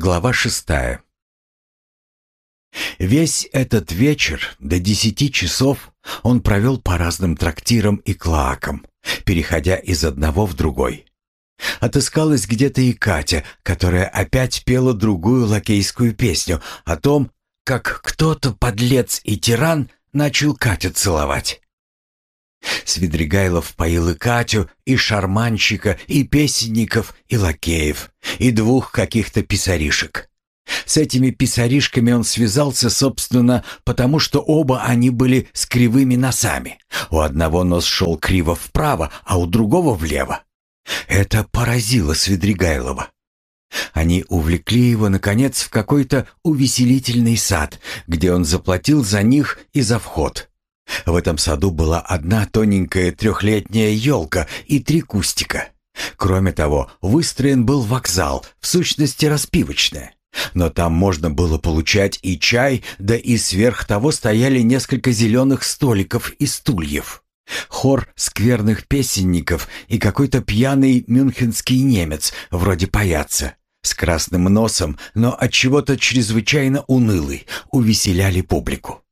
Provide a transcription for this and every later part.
Глава шестая. Весь этот вечер до десяти часов он провел по разным трактирам и клоакам, переходя из одного в другой. Отыскалась где-то и Катя, которая опять пела другую лакейскую песню о том, как кто-то, подлец и тиран, начал Катю целовать. Свидригайлов поил и Катю, и шарманщика, и песенников, и лакеев, и двух каких-то писаришек. С этими писаришками он связался, собственно, потому что оба они были с кривыми носами. У одного нос шел криво вправо, а у другого влево. Это поразило Свидригайлова. Они увлекли его, наконец, в какой-то увеселительный сад, где он заплатил за них и за вход. В этом саду была одна тоненькая трехлетняя елка и три кустика. Кроме того, выстроен был вокзал, в сущности распивочная. Но там можно было получать и чай, да и сверх того стояли несколько зеленых столиков и стульев. Хор скверных песенников и какой-то пьяный мюнхенский немец, вроде паяца, с красным носом, но от чего-то чрезвычайно унылый, увеселяли публику.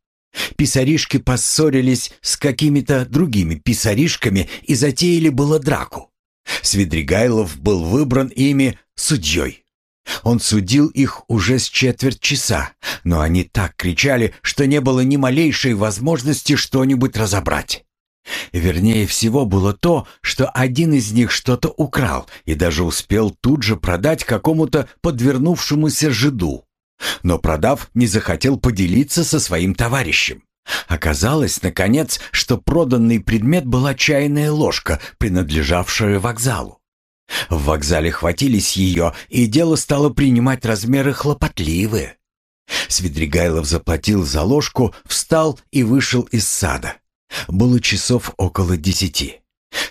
Писаришки поссорились с какими-то другими писаришками и затеяли было драку. Свидригайлов был выбран ими судьей. Он судил их уже с четверть часа, но они так кричали, что не было ни малейшей возможности что-нибудь разобрать. Вернее всего было то, что один из них что-то украл и даже успел тут же продать какому-то подвернувшемуся жиду. Но продав, не захотел поделиться со своим товарищем. Оказалось, наконец, что проданный предмет была чайная ложка, принадлежавшая вокзалу. В вокзале хватились ее, и дело стало принимать размеры хлопотливые. Свидригайлов заплатил за ложку, встал и вышел из сада. Было часов около десяти.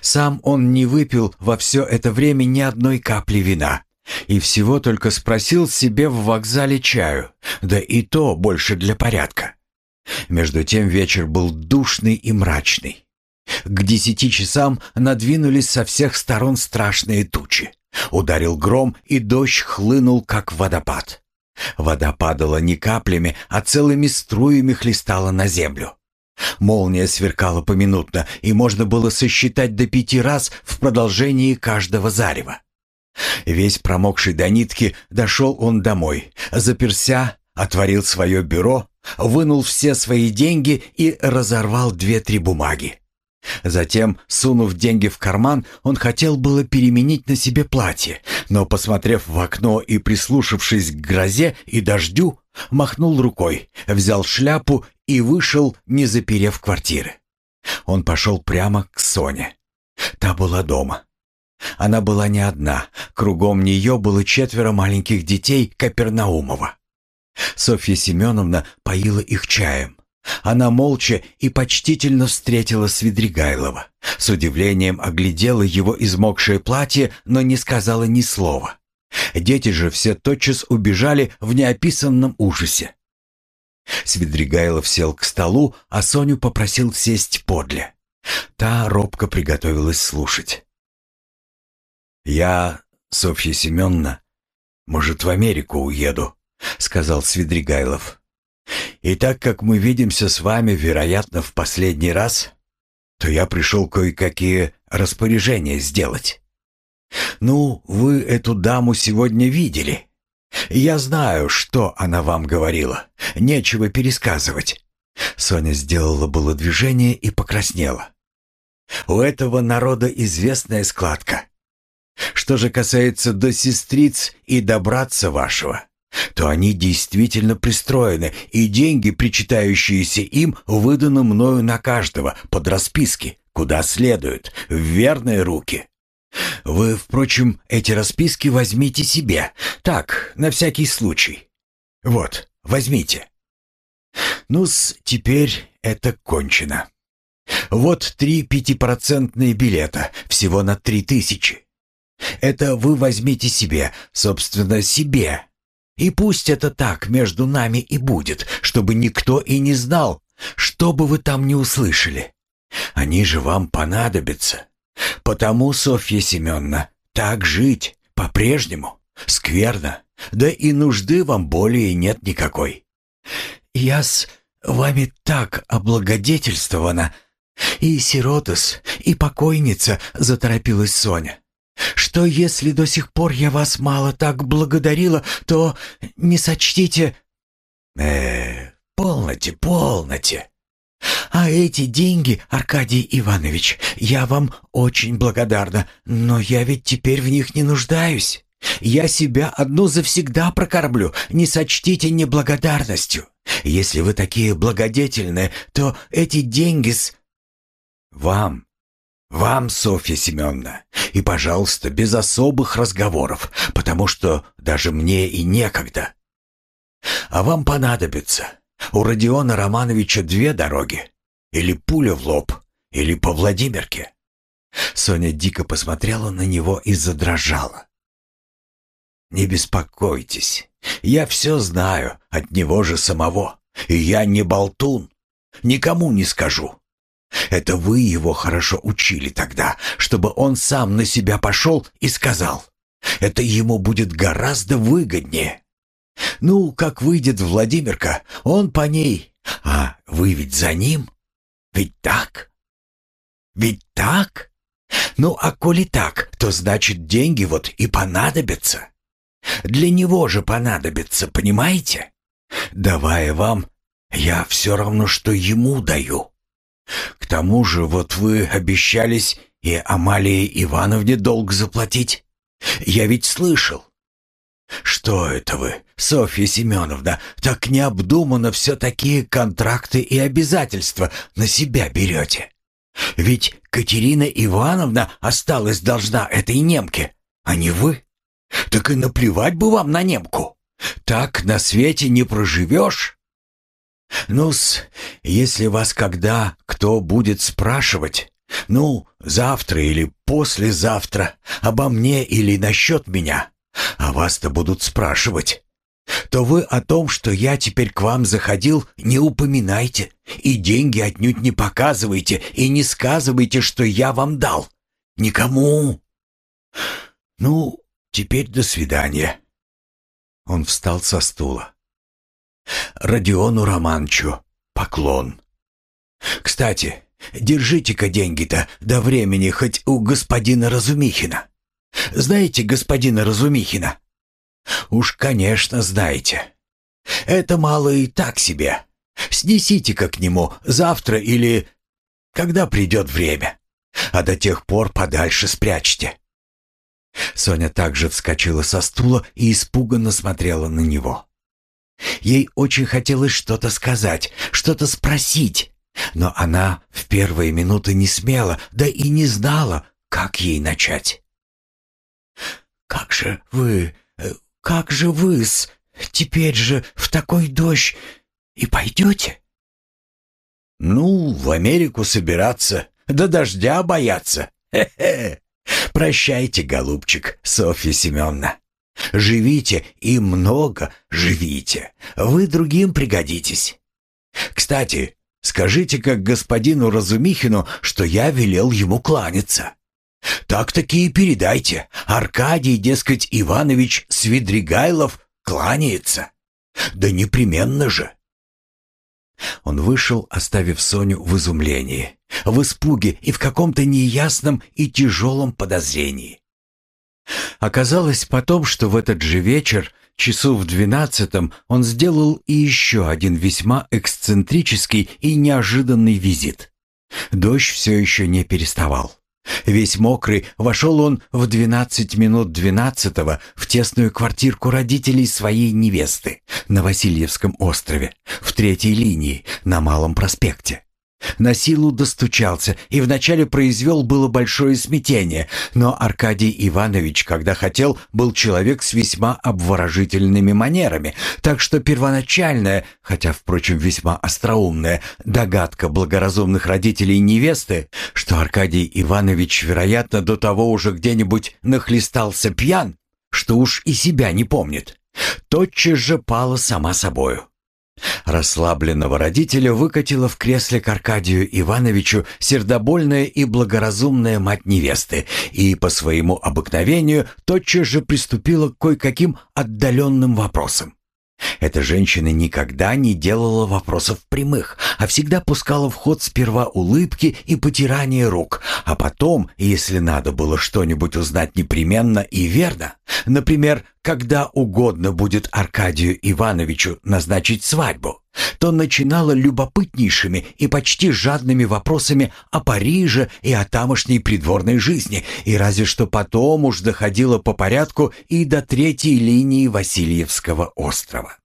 Сам он не выпил во все это время ни одной капли вина, и всего только спросил себе в вокзале чаю, да и то больше для порядка. Между тем вечер был душный и мрачный. К десяти часам надвинулись со всех сторон страшные тучи. Ударил гром, и дождь хлынул, как водопад. Вода падала не каплями, а целыми струями хлестала на землю. Молния сверкала поминутно, и можно было сосчитать до пяти раз в продолжении каждого зарева. Весь промокший до нитки, дошел он домой, заперся, отворил свое бюро, вынул все свои деньги и разорвал две-три бумаги. Затем, сунув деньги в карман, он хотел было переменить на себе платье, но, посмотрев в окно и прислушавшись к грозе и дождю, махнул рукой, взял шляпу и вышел, не заперев квартиры. Он пошел прямо к Соне. Та была дома. Она была не одна, кругом нее было четверо маленьких детей Капернаумова. Софья Семеновна поила их чаем. Она молча и почтительно встретила Свидригайлова. С удивлением оглядела его измокшее платье, но не сказала ни слова. Дети же все тотчас убежали в неописанном ужасе. Свидригайлов сел к столу, а Соню попросил сесть подле. Та робко приготовилась слушать. «Я, Софья Семеновна, может, в Америку уеду», — сказал Свидригайлов. «И так как мы видимся с вами, вероятно, в последний раз, то я пришел кое-какие распоряжения сделать. Ну, вы эту даму сегодня видели. Я знаю, что она вам говорила. Нечего пересказывать». Соня сделала было движение и покраснела. «У этого народа известная складка. Что же касается до сестриц и до братца вашего, то они действительно пристроены, и деньги, причитающиеся им, выданы мною на каждого под расписки, куда следует, в верные руки. Вы, впрочем, эти расписки возьмите себе, так, на всякий случай. Вот, возьмите. Ну-с, теперь это кончено. Вот три пятипроцентные билета, всего на три тысячи. Это вы возьмите себе, собственно, себе. И пусть это так между нами и будет, чтобы никто и не знал, что бы вы там не услышали. Они же вам понадобятся. Потому, Софья Семеновна, так жить, по-прежнему, скверно, Да и нужды вам более нет никакой. Я с вами так облагодетельствована. И сиротос, и покойница, заторопилась Соня. Что если до сих пор я вас мало так благодарила, то не сочтите... Э, полноте, полноте. А эти деньги, Аркадий Иванович, я вам очень благодарна, но я ведь теперь в них не нуждаюсь. Я себя одну завсегда прокормлю, не сочтите неблагодарностью. Если вы такие благодетельные, то эти деньги с... Вам, вам, Софья Семеновна, и, пожалуйста, без особых разговоров, потому что даже мне и некогда. А вам понадобится. У Родиона Романовича две дороги. Или пуля в лоб, или по Владимирке. Соня дико посмотрела на него и задрожала. «Не беспокойтесь, я все знаю от него же самого, и я не болтун, никому не скажу. Это вы его хорошо учили тогда, чтобы он сам на себя пошел и сказал. Это ему будет гораздо выгоднее. Ну, как выйдет Владимирка, он по ней, а вы ведь за ним. Ведь так? Ведь так? Ну, а коли так, то значит деньги вот и понадобятся. Для него же понадобится, понимаете? Давая вам, я все равно, что ему даю. К тому же вот вы обещались и Амалии Ивановне долг заплатить. Я ведь слышал. Что это вы, Софья Семеновна, так необдуманно все такие контракты и обязательства на себя берете? Ведь Катерина Ивановна осталась должна этой немке, а не вы. Так и наплевать бы вам на немку. Так на свете не проживешь. Ну-с, если вас когда кто будет спрашивать, ну, завтра или послезавтра, обо мне или насчет меня, а вас-то будут спрашивать, то вы о том, что я теперь к вам заходил, не упоминайте, и деньги отнюдь не показывайте, и не сказывайте, что я вам дал. Никому. Ну, теперь до свидания. Он встал со стула. Родиону Романчу поклон. Кстати, держите-ка деньги-то до времени хоть у господина Разумихина. Знаете господина Разумихина? Уж, конечно, знаете. Это мало и так себе. Снесите-ка к нему завтра или когда придет время. А до тех пор подальше спрячьте. Соня также вскочила со стула и испуганно смотрела на него. Ей очень хотелось что-то сказать, что-то спросить, но она в первые минуты не смела, да и не знала, как ей начать. «Как же вы, э, как же вы-с, теперь же в такой дождь и пойдете?» «Ну, в Америку собираться, до дождя бояться. Хе-хе. Прощайте, голубчик, Софья Семеновна. Живите и много живите. Вы другим пригодитесь. Кстати, скажите как господину Разумихину, что я велел ему кланяться. Так-таки и передайте. Аркадий, дескать, Иванович Свидригайлов кланяется. Да непременно же. Он вышел, оставив Соню в изумлении, в испуге и в каком-то неясном и тяжелом подозрении. Оказалось потом, что в этот же вечер, часу в двенадцатом, он сделал и еще один весьма эксцентрический и неожиданный визит. Дождь все еще не переставал. Весь мокрый вошел он в двенадцать минут двенадцатого в тесную квартирку родителей своей невесты на Васильевском острове, в третьей линии, на Малом проспекте. На силу достучался и вначале произвел было большое смятение, но Аркадий Иванович, когда хотел, был человек с весьма обворожительными манерами, так что первоначальная, хотя, впрочем, весьма остроумная, догадка благоразумных родителей невесты, что Аркадий Иванович, вероятно, до того уже где-нибудь нахлестался пьян, что уж и себя не помнит, тотчас же пала сама собою. Расслабленного родителя выкатила в кресле к Аркадию Ивановичу сердобольная и благоразумная мать невесты и по своему обыкновению тотчас же приступила к кое-каким отдаленным вопросам. Эта женщина никогда не делала вопросов прямых, а всегда пускала в ход сперва улыбки и потирание рук, а потом, если надо было что-нибудь узнать непременно и верно, например, когда угодно будет Аркадию Ивановичу назначить свадьбу, то начинала любопытнейшими и почти жадными вопросами о Париже и о тамошней придворной жизни, и разве что потом уж доходила по порядку и до третьей линии Васильевского острова.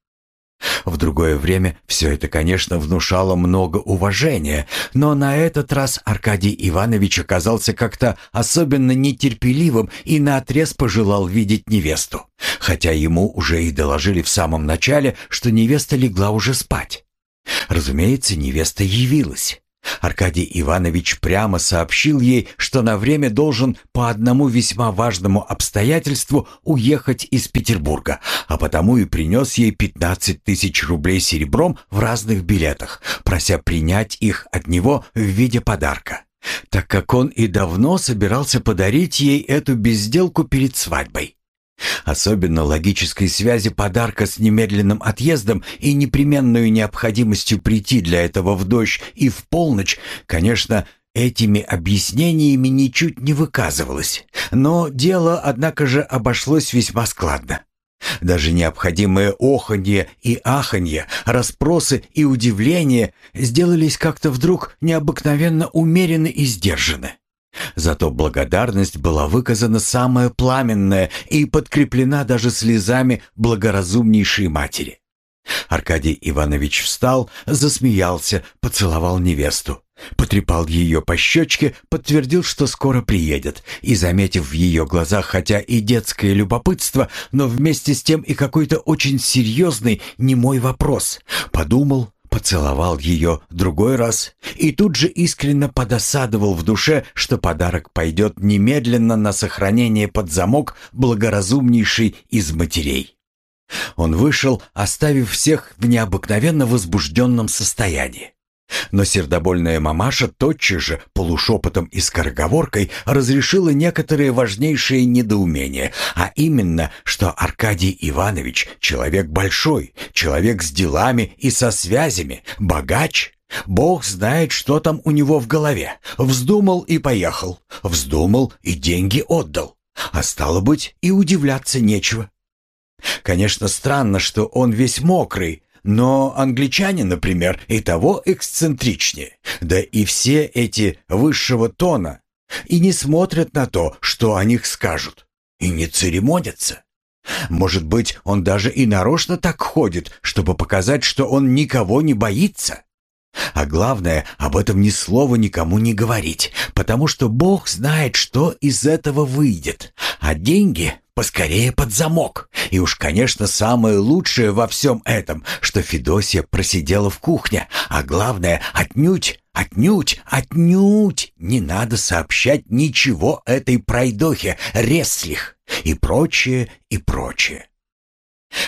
В другое время все это, конечно, внушало много уважения, но на этот раз Аркадий Иванович оказался как-то особенно нетерпеливым и наотрез пожелал видеть невесту, хотя ему уже и доложили в самом начале, что невеста легла уже спать. Разумеется, невеста явилась. Аркадий Иванович прямо сообщил ей, что на время должен по одному весьма важному обстоятельству уехать из Петербурга, а потому и принес ей 15 тысяч рублей серебром в разных билетах, прося принять их от него в виде подарка, так как он и давно собирался подарить ей эту безделку перед свадьбой. Особенно логической связи подарка с немедленным отъездом и непременную необходимостью прийти для этого в дождь и в полночь, конечно, этими объяснениями ничуть не выказывалось. Но дело, однако же, обошлось весьма складно. Даже необходимые оханье и аханье, расспросы и удивления сделались как-то вдруг необыкновенно умерены и сдержаны. Зато благодарность была выказана самая пламенная и подкреплена даже слезами благоразумнейшей матери. Аркадий Иванович встал, засмеялся, поцеловал невесту, потрепал ее по щечке, подтвердил, что скоро приедет, и, заметив в ее глазах хотя и детское любопытство, но вместе с тем и какой-то очень серьезный, немой вопрос, подумал, поцеловал ее другой раз и тут же искренне подосадовал в душе, что подарок пойдет немедленно на сохранение под замок благоразумнейшей из матерей. Он вышел, оставив всех в необыкновенно возбужденном состоянии. Но сердобольная мамаша тотчас же, полушепотом и скороговоркой, разрешила некоторые важнейшие недоумения, а именно, что Аркадий Иванович — человек большой, человек с делами и со связями, богач. Бог знает, что там у него в голове. Вздумал и поехал, вздумал и деньги отдал. А стало быть, и удивляться нечего. Конечно, странно, что он весь мокрый, но англичане, например, и того эксцентричнее. Да и все эти высшего тона. И не смотрят на то, что о них скажут. И не церемонятся. Может быть, он даже и нарочно так ходит, чтобы показать, что он никого не боится. А главное, об этом ни слова никому не говорить, потому что Бог знает, что из этого выйдет. А деньги поскорее под замок. И уж, конечно, самое лучшее во всем этом, что Федосия просидела в кухне, а главное, отнюдь, отнюдь, отнюдь не надо сообщать ничего этой пройдохе, Реслих и прочее, и прочее.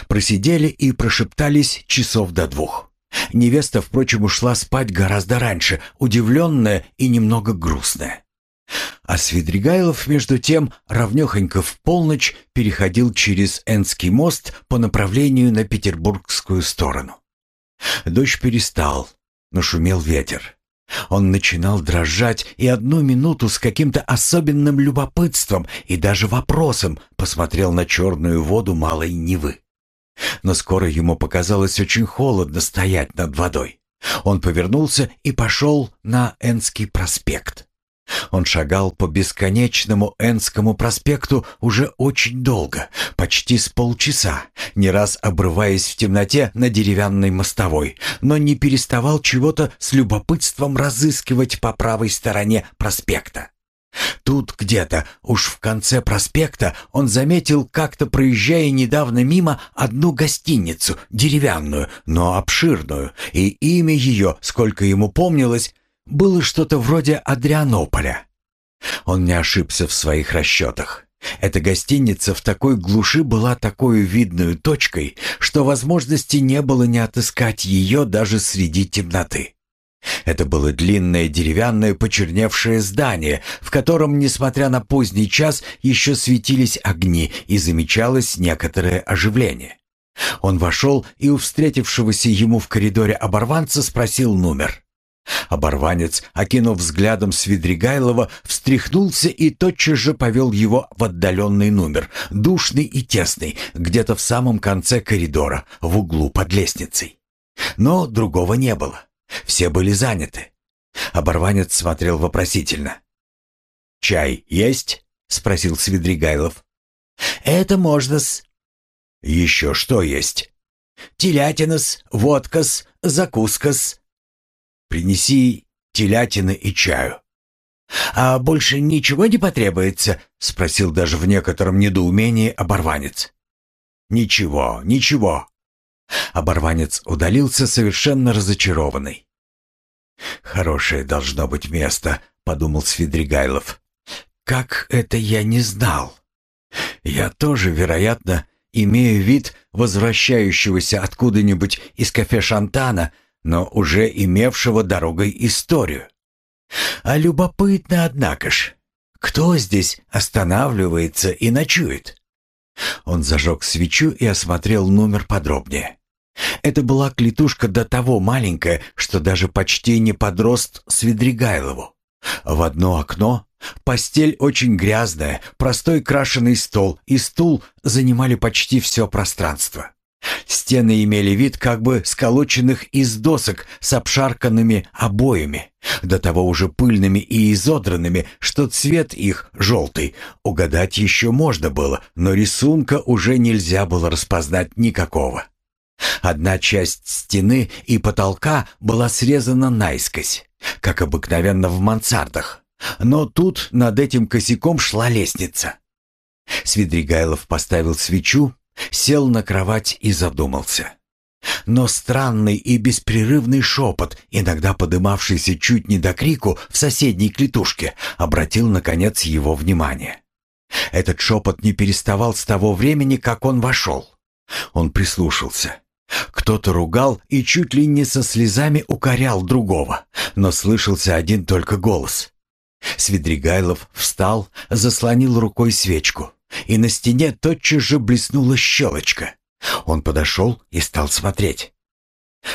Просидели и прошептались часов до двух. Невеста, впрочем, ушла спать гораздо раньше, удивленная и немного грустная. А Свидригайлов, между тем, равнёхонько в полночь переходил через Энский мост по направлению на петербургскую сторону. Дождь перестал, но шумел ветер. Он начинал дрожать и одну минуту с каким-то особенным любопытством и даже вопросом посмотрел на черную воду малой Невы. Но скоро ему показалось очень холодно стоять над водой. Он повернулся и пошел на Энский проспект. Он шагал по бесконечному Энскому проспекту уже очень долго, почти с полчаса, не раз обрываясь в темноте на деревянной мостовой, но не переставал чего-то с любопытством разыскивать по правой стороне проспекта. Тут где-то, уж в конце проспекта, он заметил, как-то проезжая недавно мимо, одну гостиницу, деревянную, но обширную, и имя ее, сколько ему помнилось, было что-то вроде Адрианополя. Он не ошибся в своих расчетах. Эта гостиница в такой глуши была такой видной точкой, что возможности не было не отыскать ее даже среди темноты. Это было длинное деревянное почерневшее здание, в котором, несмотря на поздний час, еще светились огни и замечалось некоторое оживление. Он вошел и у встретившегося ему в коридоре оборванца спросил номер. Оборванец, окинув взглядом Свидригайлова, встряхнулся и тотчас же повел его в отдаленный номер, душный и тесный, где-то в самом конце коридора, в углу под лестницей. Но другого не было. Все были заняты. Оборванец смотрел вопросительно. «Чай есть?» — спросил Свидригайлов. «Это можно-с». «Еще что есть?» «Телятина-с, водка-с, закуска-с». «Принеси телятины и чаю». «А больше ничего не потребуется?» — спросил даже в некотором недоумении оборванец. «Ничего, ничего», Оборванец удалился совершенно разочарованный. «Хорошее должно быть место», — подумал Свидригайлов. «Как это я не знал? Я тоже, вероятно, имею вид возвращающегося откуда-нибудь из кафе Шантана, но уже имевшего дорогой историю. А любопытно, однако ж, кто здесь останавливается и ночует?» Он зажег свечу и осмотрел номер подробнее. Это была клетушка до того маленькая, что даже почти не подрост Свидригайлову. В одно окно постель очень грязная, простой крашеный стол и стул занимали почти все пространство. Стены имели вид как бы сколоченных из досок с обшарканными обоями, до того уже пыльными и изодранными, что цвет их, желтый, угадать еще можно было, но рисунка уже нельзя было распознать никакого. Одна часть стены и потолка была срезана наискось, как обыкновенно в мансардах, но тут над этим косяком шла лестница. Свидригайлов поставил свечу, сел на кровать и задумался. Но странный и беспрерывный шепот, иногда подымавшийся чуть не до крику в соседней клетушке, обратил, наконец, его внимание. Этот шепот не переставал с того времени, как он вошел. Он прислушался. Кто-то ругал и чуть ли не со слезами укорял другого, но слышался один только голос. Свидригайлов встал, заслонил рукой свечку, и на стене тотчас же блеснула щелочка. Он подошел и стал смотреть.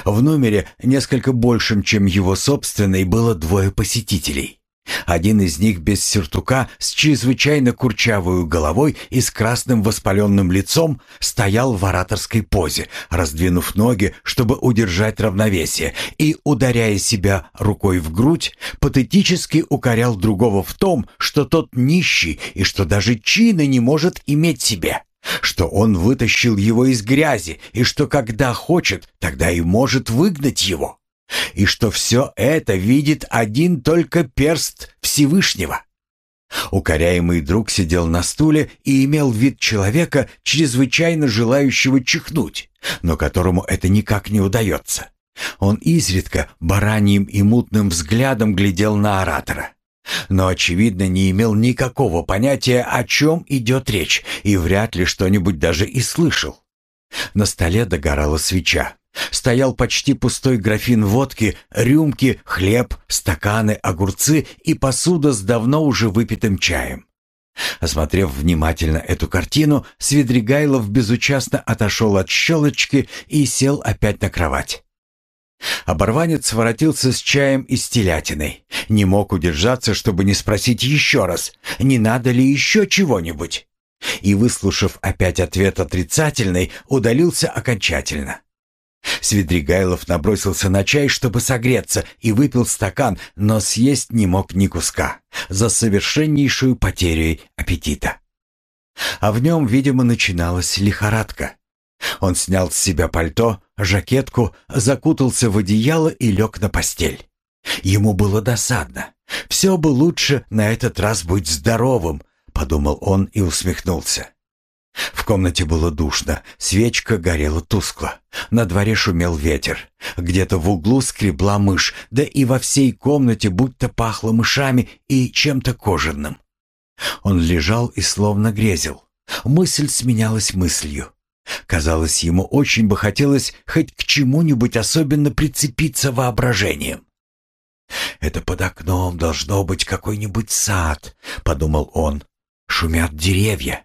В номере, несколько большим, чем его собственный, было двое посетителей. Один из них без сюртука, с чрезвычайно курчавой головой и с красным воспаленным лицом, стоял в ораторской позе, раздвинув ноги, чтобы удержать равновесие, и, ударяя себя рукой в грудь, патетически укорял другого в том, что тот нищий и что даже чина не может иметь себе что он вытащил его из грязи и что когда хочет, тогда и может выгнать его и что все это видит один только перст Всевышнего. Укоряемый друг сидел на стуле и имел вид человека, чрезвычайно желающего чихнуть, но которому это никак не удается. Он изредка бараньим и мутным взглядом глядел на оратора, но, очевидно, не имел никакого понятия, о чем идет речь, и вряд ли что-нибудь даже и слышал. На столе догорала свеча. Стоял почти пустой графин водки, рюмки, хлеб, стаканы, огурцы и посуда с давно уже выпитым чаем. Осмотрев внимательно эту картину, Свидригайлов безучастно отошел от щелочки и сел опять на кровать. Оборванец воротился с чаем и с телятиной. Не мог удержаться, чтобы не спросить еще раз, не надо ли еще чего-нибудь. И, выслушав опять ответ отрицательный, удалился окончательно. Свидригайлов набросился на чай, чтобы согреться, и выпил стакан, но съесть не мог ни куска, за совершеннейшую потерей аппетита. А в нем, видимо, начиналась лихорадка. Он снял с себя пальто, жакетку, закутался в одеяло и лег на постель. Ему было досадно. «Все бы лучше на этот раз быть здоровым», — подумал он и усмехнулся. В комнате было душно, свечка горела тускло. На дворе шумел ветер. Где-то в углу скребла мышь, да и во всей комнате будто пахло мышами и чем-то кожаным. Он лежал и словно грезил. Мысль сменялась мыслью. Казалось, ему очень бы хотелось хоть к чему-нибудь особенно прицепиться воображением. «Это под окном должно быть какой-нибудь сад», — подумал он. «Шумят деревья».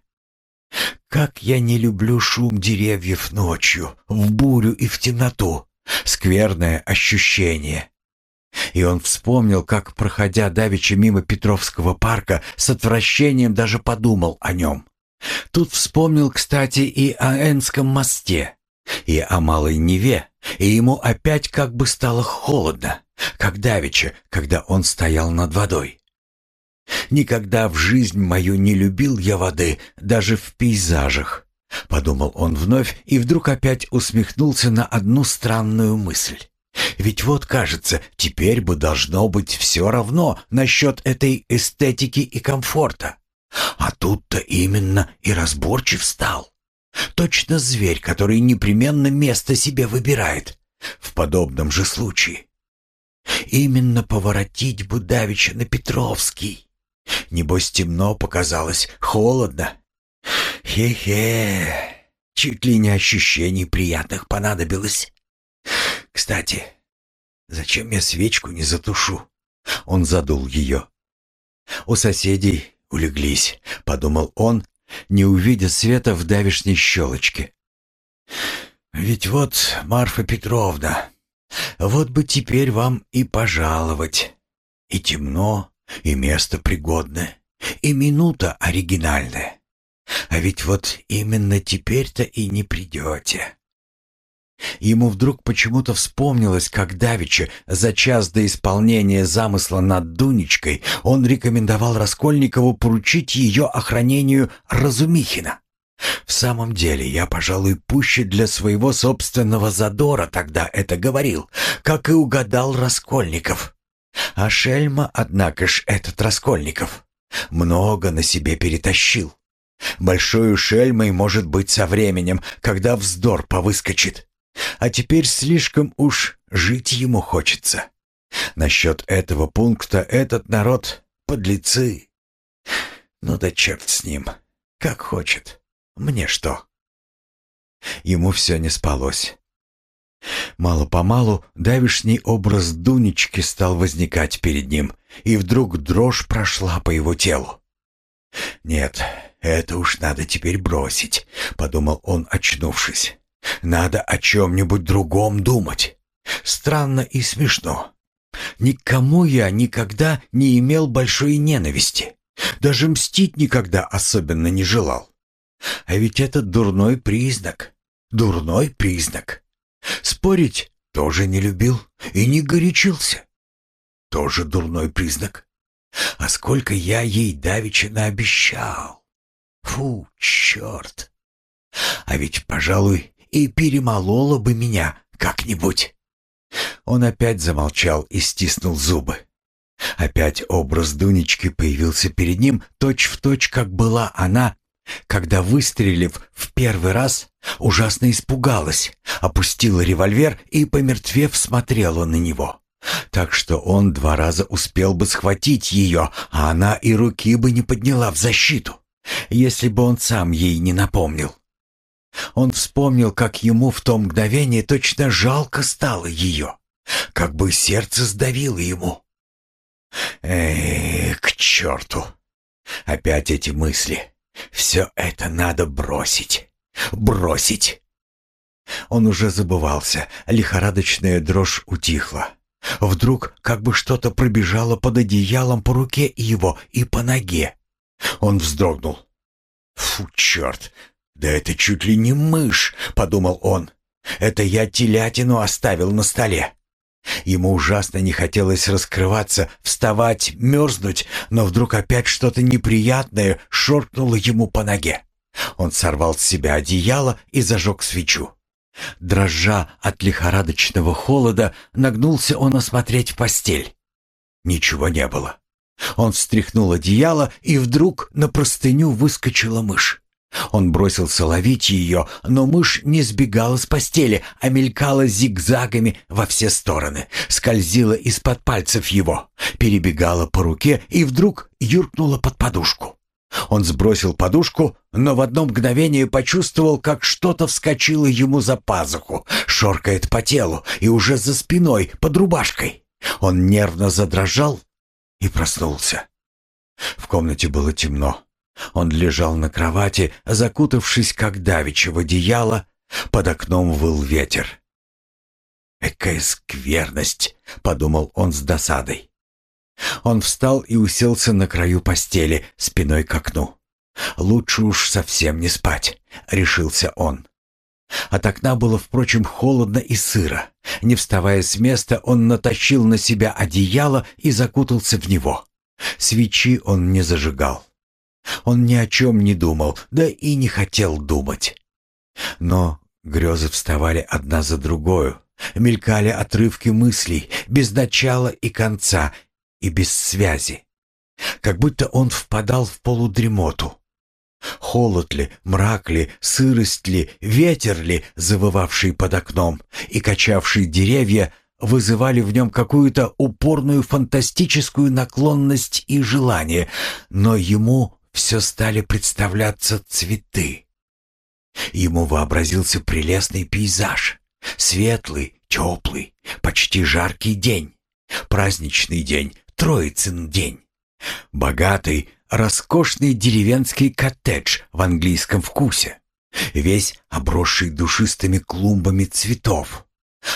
«Как я не люблю шум деревьев ночью, в бурю и в темноту. Скверное ощущение». И он вспомнил, как, проходя давеча мимо Петровского парка, с отвращением даже подумал о нем. Тут вспомнил, кстати, и о Энском мосте, и о Малой Неве, и ему опять как бы стало холодно, как давеча, когда он стоял над водой. «Никогда в жизнь мою не любил я воды, даже в пейзажах», — подумал он вновь и вдруг опять усмехнулся на одну странную мысль. Ведь вот, кажется, теперь бы должно быть все равно насчет этой эстетики и комфорта. А тут-то именно и разборчив стал. Точно зверь, который непременно место себе выбирает. В подобном же случае. Именно поворотить бы на Петровский. Небось темно показалось, холодно. Хе-хе, чуть ли не ощущений приятных понадобилось. Кстати, зачем я свечку не затушу? Он задул ее. У соседей улеглись, подумал он, не увидя света в давишней щелочке. Ведь вот, Марфа Петровна, вот бы теперь вам и пожаловать. И темно, и место пригодное, и минута оригинальная. А ведь вот именно теперь-то и не придете. Ему вдруг почему-то вспомнилось, как Давича за час до исполнения замысла над Дунечкой он рекомендовал Раскольникову поручить ее охранению Разумихина. В самом деле, я, пожалуй, пуще для своего собственного задора тогда это говорил, как и угадал Раскольников. А шельма, однако ж, этот Раскольников, много на себе перетащил. Большой шельмой может быть со временем, когда вздор повыскочит. А теперь слишком уж жить ему хочется. Насчет этого пункта этот народ — подлецы. Ну да черт с ним, как хочет. Мне что? Ему все не спалось. Мало-помалу давишний образ Дунечки стал возникать перед ним, и вдруг дрожь прошла по его телу. «Нет, это уж надо теперь бросить», — подумал он, очнувшись. Надо о чем-нибудь другом думать. Странно и смешно. Никому я никогда не имел большой ненависти. Даже мстить никогда особенно не желал. А ведь это дурной признак. Дурной признак. Спорить тоже не любил и не горячился. Тоже дурной признак. А сколько я ей давеча наобещал. Фу, черт. А ведь, пожалуй, и перемолола бы меня как-нибудь. Он опять замолчал и стиснул зубы. Опять образ Дунечки появился перед ним, точь-в-точь, точь, как была она, когда, выстрелив в первый раз, ужасно испугалась, опустила револьвер и, помертвев, смотрела на него. Так что он два раза успел бы схватить ее, а она и руки бы не подняла в защиту, если бы он сам ей не напомнил. Он вспомнил, как ему в то мгновение точно жалко стало ее, как бы сердце сдавило ему. Эй, к черту! Опять эти мысли. Все это надо бросить. Бросить! Он уже забывался, лихорадочная дрожь утихла. Вдруг как бы что-то пробежало под одеялом по руке его и по ноге. Он вздрогнул. «Фу, черт! «Да это чуть ли не мышь», — подумал он. «Это я телятину оставил на столе». Ему ужасно не хотелось раскрываться, вставать, мерзнуть, но вдруг опять что-то неприятное шоркнуло ему по ноге. Он сорвал с себя одеяло и зажег свечу. Дрожа от лихорадочного холода, нагнулся он осмотреть постель. Ничего не было. Он встряхнул одеяло, и вдруг на простыню выскочила мышь. Он бросился ловить ее, но мышь не сбегала с постели, а мелькала зигзагами во все стороны, скользила из-под пальцев его, перебегала по руке и вдруг юркнула под подушку. Он сбросил подушку, но в одно мгновение почувствовал, как что-то вскочило ему за пазуху, шоркает по телу и уже за спиной, под рубашкой. Он нервно задрожал и проснулся. В комнате было темно. Он лежал на кровати, закутавшись, как давеча в одеяло, под окном выл ветер. «Экая скверность!» — подумал он с досадой. Он встал и уселся на краю постели, спиной к окну. «Лучше уж совсем не спать», — решился он. От окна было, впрочем, холодно и сыро. Не вставая с места, он натащил на себя одеяло и закутался в него. Свечи он не зажигал. Он ни о чем не думал, да и не хотел думать. Но грезы вставали одна за другою, мелькали отрывки мыслей, без начала и конца, и без связи. Как будто он впадал в полудремоту. Холод ли, мрак ли, сырость ли, ветер ли, завывавший под окном и качавший деревья, вызывали в нем какую-то упорную фантастическую наклонность и желание, но ему все стали представляться цветы. Ему вообразился прелестный пейзаж, светлый, теплый, почти жаркий день, праздничный день, Троицын день. Богатый, роскошный деревенский коттедж в английском вкусе. Весь обросший душистыми клумбами цветов.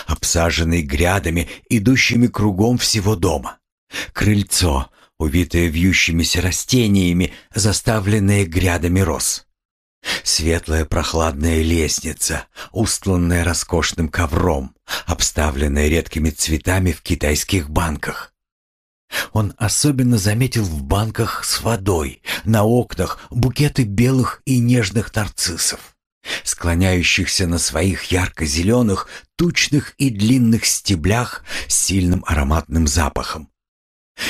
Обсаженный грядами, идущими кругом всего дома. Крыльцо, увитое вьющимися растениями, заставленное грядами роз. Светлая прохладная лестница, устланная роскошным ковром, обставленная редкими цветами в китайских банках. Он особенно заметил в банках с водой, на окнах букеты белых и нежных нарциссов, склоняющихся на своих ярко-зеленых, тучных и длинных стеблях с сильным ароматным запахом.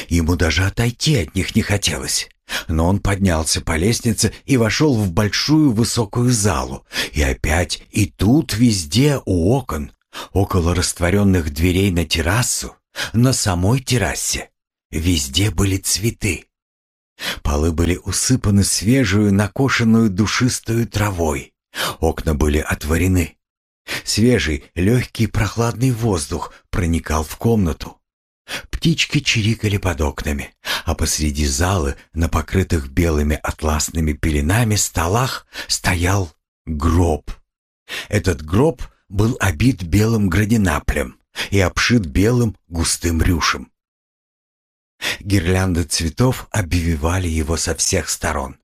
Ему даже отойти от них не хотелось. Но он поднялся по лестнице и вошел в большую высокую залу. И опять и тут везде у окон, около растворенных дверей на террасу, на самой террасе, Везде были цветы. Полы были усыпаны свежую, накошенную душистую травой. Окна были отворены. Свежий, легкий, прохладный воздух проникал в комнату. Птички чирикали под окнами, а посреди залы, на покрытых белыми атласными пеленами столах, стоял гроб. Этот гроб был обит белым градинаплем и обшит белым густым рюшем. Гирлянды цветов обвивали его со всех сторон.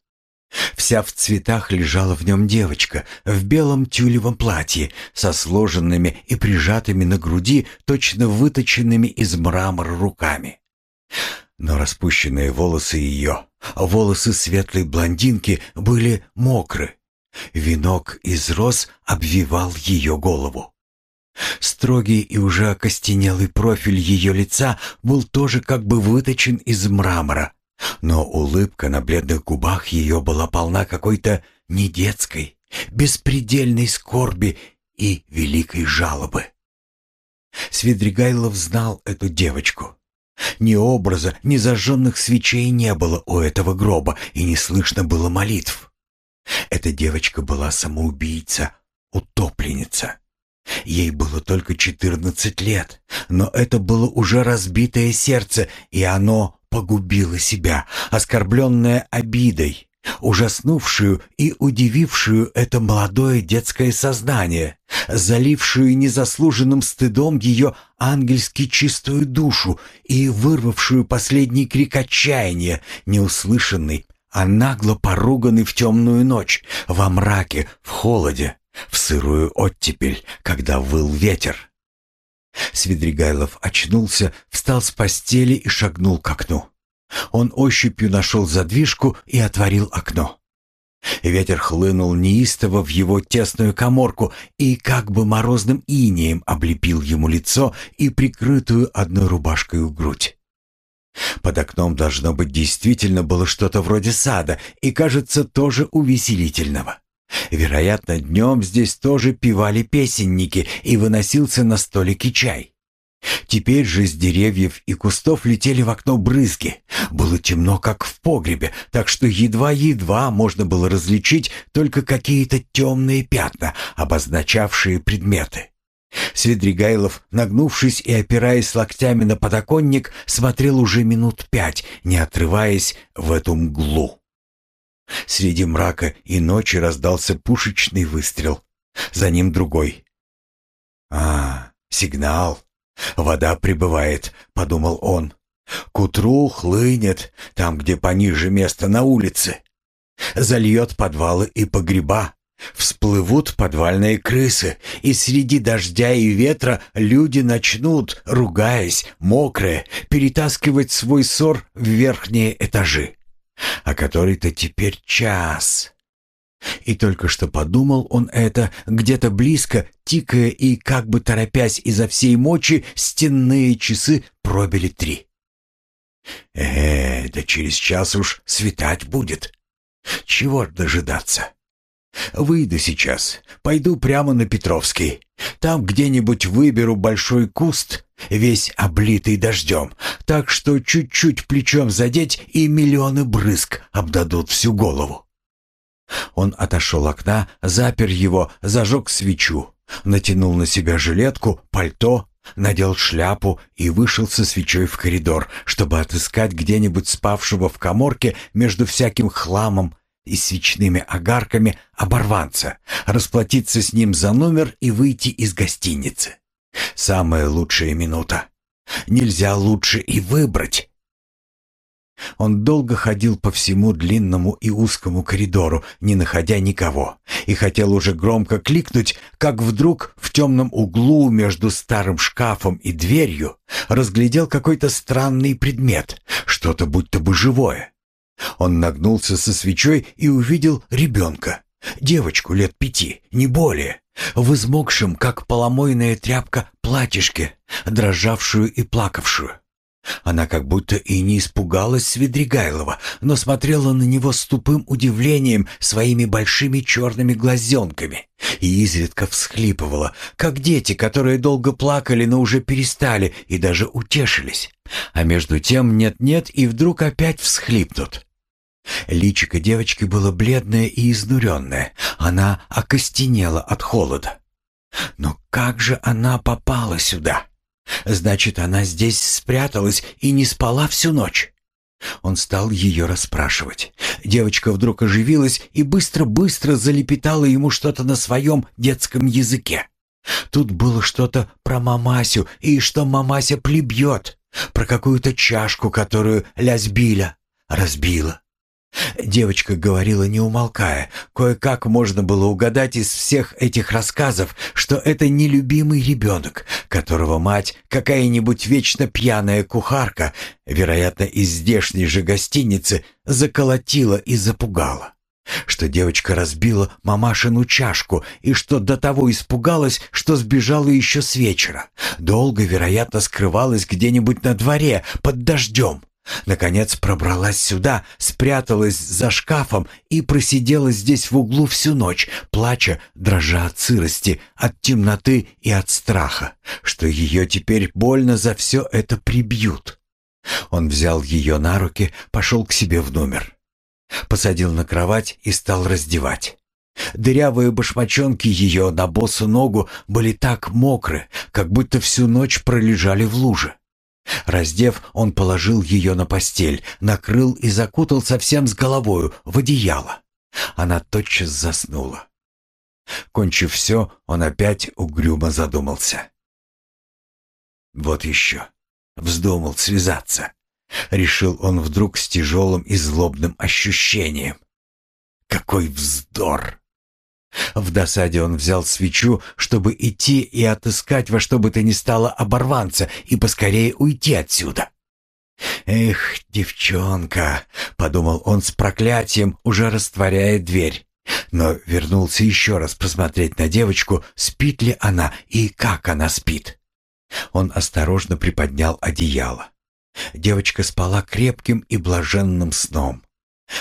Вся в цветах лежала в нем девочка в белом тюлевом платье со сложенными и прижатыми на груди точно выточенными из мрамора руками. Но распущенные волосы ее, волосы светлой блондинки были мокры. Венок из роз обвивал ее голову. Строгий и уже окостенелый профиль ее лица был тоже как бы выточен из мрамора, но улыбка на бледных губах ее была полна какой-то недетской, беспредельной скорби и великой жалобы. Свидригайлов знал эту девочку. Ни образа, ни зажженных свечей не было у этого гроба, и не слышно было молитв. Эта девочка была самоубийца, утопленница. Ей было только четырнадцать лет, но это было уже разбитое сердце, и оно погубило себя, оскорбленное обидой, ужаснувшую и удивившую это молодое детское сознание, залившую незаслуженным стыдом ее ангельски чистую душу и вырвавшую последний крик отчаяния, неуслышанный, а нагло поруганный в темную ночь, во мраке, в холоде, в сырую оттепель, когда выл ветер. Свидригайлов очнулся, встал с постели и шагнул к окну. Он ощупью нашел задвижку и отворил окно. Ветер хлынул неистово в его тесную коморку и как бы морозным инеем облепил ему лицо и прикрытую одной рубашкой грудь. Под окном должно быть действительно было что-то вроде сада и, кажется, тоже увеселительного. Вероятно, днем здесь тоже пивали песенники и выносился на столике чай. Теперь же с деревьев и кустов летели в окно брызги. Было темно, как в погребе, так что едва-едва можно было различить только какие-то темные пятна, обозначавшие предметы. Свидригайлов, нагнувшись и опираясь локтями на подоконник, смотрел уже минут пять, не отрываясь в эту мглу. Среди мрака и ночи раздался пушечный выстрел. За ним другой. «А, сигнал!» «Вода прибывает», — подумал он. «К утру хлынет, там, где пониже места на улице. Зальет подвалы и погреба. Всплывут подвальные крысы, и среди дождя и ветра люди начнут, ругаясь, мокрые, перетаскивать свой ссор в верхние этажи. А который-то теперь час. И только что подумал он это, где-то близко, тикая и как бы торопясь изо всей мочи, стенные часы пробили три. Э, да через час уж светать будет. Чего дожидаться? Выйду сейчас, пойду прямо на Петровский. Там где-нибудь выберу большой куст, весь облитый дождем, так что чуть-чуть плечом задеть, и миллионы брызг обдадут всю голову. Он отошел окна, запер его, зажег свечу, натянул на себя жилетку, пальто, надел шляпу и вышел со свечой в коридор, чтобы отыскать где-нибудь спавшего в коморке между всяким хламом и свечными огарками оборванца, расплатиться с ним за номер и выйти из гостиницы. Самая лучшая минута. Нельзя лучше и выбрать. Он долго ходил по всему длинному и узкому коридору, не находя никого, и хотел уже громко кликнуть, как вдруг в темном углу между старым шкафом и дверью разглядел какой-то странный предмет, что-то будто бы живое. Он нагнулся со свечой и увидел ребенка, девочку лет пяти, не более, в измокшем, как поломойная тряпка, платьишке, дрожавшую и плакавшую. Она как будто и не испугалась Свидригайлова, но смотрела на него с тупым удивлением своими большими черными глазенками и изредка всхлипывала, как дети, которые долго плакали, но уже перестали и даже утешились. А между тем нет-нет и вдруг опять всхлипнут. Личико девочки было бледное и изнуренное, она окостенела от холода. Но как же она попала сюда? Значит, она здесь спряталась и не спала всю ночь. Он стал ее расспрашивать. Девочка вдруг оживилась и быстро-быстро залепетала ему что-то на своем детском языке. Тут было что-то про мамасю и что мамася плебьет, про какую-то чашку, которую Лязбиля разбила. Девочка говорила не умолкая. Кое-как можно было угадать из всех этих рассказов, что это нелюбимый ребенок, которого мать, какая-нибудь вечно пьяная кухарка, вероятно, из здешней же гостиницы, заколотила и запугала. Что девочка разбила мамашину чашку и что до того испугалась, что сбежала еще с вечера. Долго, вероятно, скрывалась где-нибудь на дворе под дождем. Наконец пробралась сюда, спряталась за шкафом и просидела здесь в углу всю ночь, плача, дрожа от сырости, от темноты и от страха, что ее теперь больно за все это прибьют. Он взял ее на руки, пошел к себе в номер. Посадил на кровать и стал раздевать. Дырявые башмачонки ее на босу ногу были так мокры, как будто всю ночь пролежали в луже. Раздев, он положил ее на постель, накрыл и закутал совсем с головою в одеяло. Она тотчас заснула. Кончив все, он опять угрюмо задумался. «Вот еще. Вздумал связаться», — решил он вдруг с тяжелым и злобным ощущением. «Какой вздор!» В досаде он взял свечу, чтобы идти и отыскать во что бы то ни стало оборванца и поскорее уйти отсюда. «Эх, девчонка!» — подумал он с проклятием, уже растворяя дверь. Но вернулся еще раз посмотреть на девочку, спит ли она и как она спит. Он осторожно приподнял одеяло. Девочка спала крепким и блаженным сном.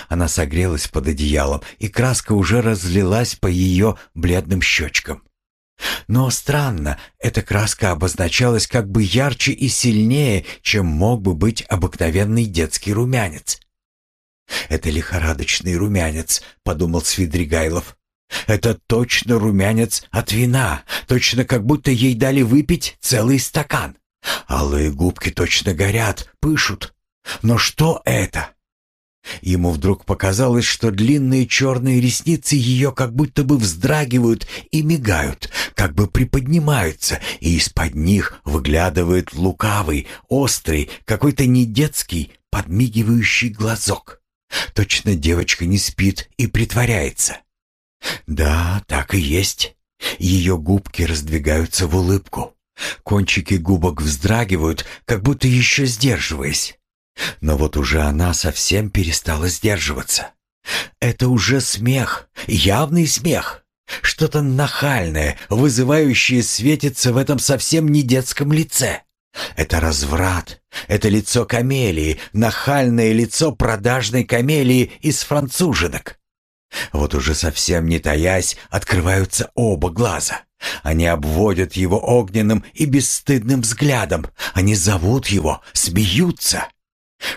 Она согрелась под одеялом, и краска уже разлилась по ее бледным щечкам. Но странно, эта краска обозначалась как бы ярче и сильнее, чем мог бы быть обыкновенный детский румянец. «Это лихорадочный румянец», — подумал Свидригайлов. «Это точно румянец от вина, точно как будто ей дали выпить целый стакан. Алые губки точно горят, пышут. Но что это? Ему вдруг показалось, что длинные черные ресницы ее как будто бы вздрагивают и мигают, как бы приподнимаются, и из-под них выглядывает лукавый, острый, какой-то недетский, подмигивающий глазок. Точно девочка не спит и притворяется. Да, так и есть. Ее губки раздвигаются в улыбку. Кончики губок вздрагивают, как будто еще сдерживаясь. Но вот уже она совсем перестала сдерживаться. Это уже смех, явный смех. Что-то нахальное, вызывающее светится в этом совсем не детском лице. Это разврат, это лицо камелии, нахальное лицо продажной камелии из француженок. Вот уже совсем не таясь, открываются оба глаза. Они обводят его огненным и бесстыдным взглядом. Они зовут его, смеются.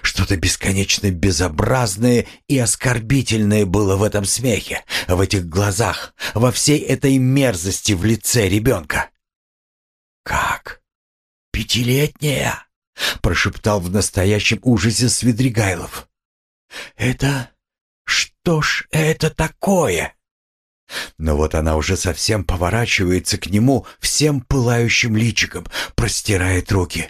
Что-то бесконечно безобразное и оскорбительное было в этом смехе, в этих глазах, во всей этой мерзости в лице ребенка. «Как? Пятилетняя?» — прошептал в настоящем ужасе Свидригайлов. «Это... что ж это такое?» Но вот она уже совсем поворачивается к нему всем пылающим личиком, простирает руки.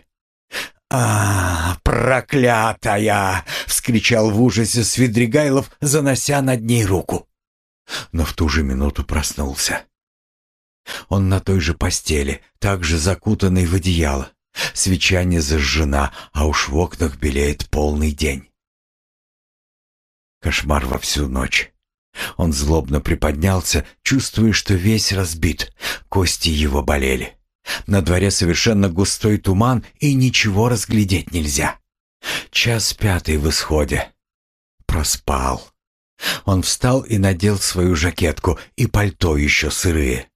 «А, проклятая!» — вскричал в ужасе Свидригайлов, занося над ней руку. Но в ту же минуту проснулся. Он на той же постели, также закутанный в одеяло. Свеча не зажжена, а уж в окнах белеет полный день. Кошмар во всю ночь. Он злобно приподнялся, чувствуя, что весь разбит, кости его болели. На дворе совершенно густой туман, и ничего разглядеть нельзя. Час пятый в исходе. Проспал. Он встал и надел свою жакетку и пальто еще сырые.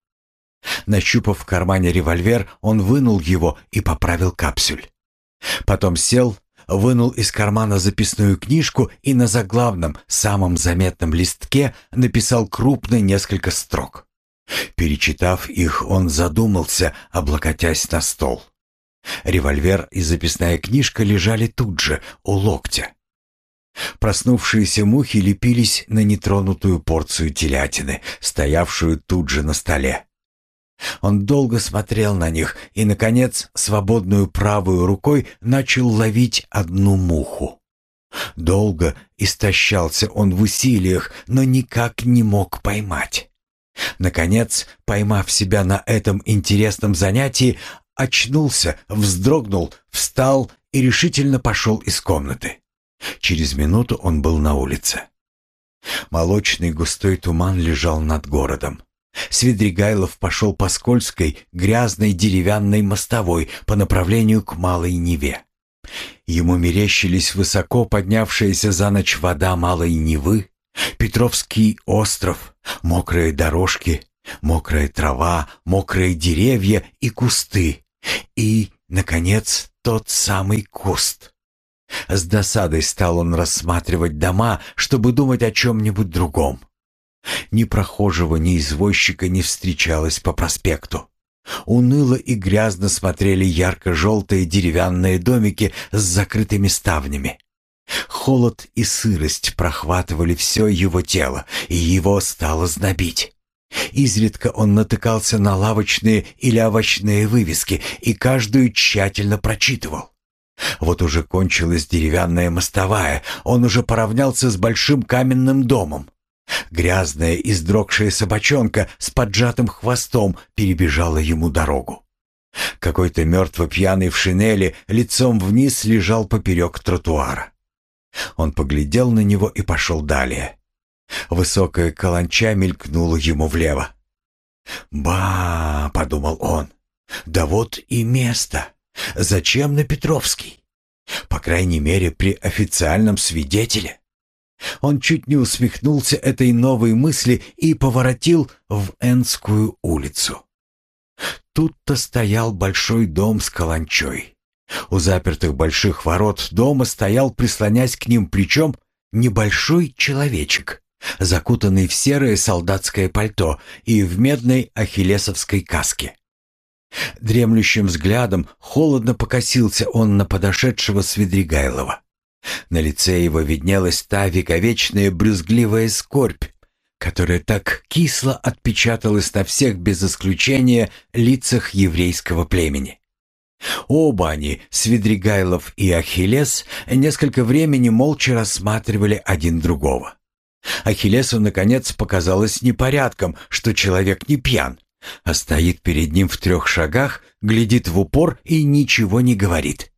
Нащупав в кармане револьвер, он вынул его и поправил капсюль. Потом сел, вынул из кармана записную книжку и на заглавном, самом заметном листке написал крупно несколько строк. Перечитав их, он задумался, облокотясь на стол. Револьвер и записная книжка лежали тут же, у локтя. Проснувшиеся мухи лепились на нетронутую порцию телятины, стоявшую тут же на столе. Он долго смотрел на них и, наконец, свободную правую рукой начал ловить одну муху. Долго истощался он в усилиях, но никак не мог поймать. Наконец, поймав себя на этом интересном занятии, очнулся, вздрогнул, встал и решительно пошел из комнаты. Через минуту он был на улице. Молочный густой туман лежал над городом. Свидригайлов пошел по скользкой, грязной деревянной мостовой по направлению к Малой Неве. Ему мерещились высоко поднявшаяся за ночь вода Малой Невы, Петровский остров, мокрые дорожки, мокрая трава, мокрые деревья и кусты. И, наконец, тот самый куст. С досадой стал он рассматривать дома, чтобы думать о чем-нибудь другом. Ни прохожего, ни извозчика не встречалось по проспекту. Уныло и грязно смотрели ярко-желтые деревянные домики с закрытыми ставнями. Холод и сырость прохватывали все его тело, и его стало знобить. Изредка он натыкался на лавочные или овощные вывески и каждую тщательно прочитывал. Вот уже кончилась деревянная мостовая, он уже поравнялся с большим каменным домом. Грязная, издрогшая собачонка с поджатым хвостом перебежала ему дорогу. Какой-то мертво пьяный в шинели лицом вниз лежал поперек тротуара. Он поглядел на него и пошел далее. Высокая каланча мелькнула ему влево. «Ба!» — подумал он. «Да вот и место. Зачем на Петровский? По крайней мере, при официальном свидетеле». Он чуть не усмехнулся этой новой мысли и поворотил в Энскую улицу. тут-то стоял большой дом с каланчой. У запертых больших ворот дома стоял, прислонясь к ним плечом, небольшой человечек, закутанный в серое солдатское пальто и в медной ахиллесовской каске. Дремлющим взглядом холодно покосился он на подошедшего Свидригайлова. На лице его виднелась та вековечная брюзгливая скорбь, которая так кисло отпечаталась на всех без исключения лицах еврейского племени. Оба они, Свидригайлов и Ахиллес, несколько времени молча рассматривали один другого. Ахиллесу, наконец, показалось непорядком, что человек не пьян, а стоит перед ним в трех шагах, глядит в упор и ничего не говорит.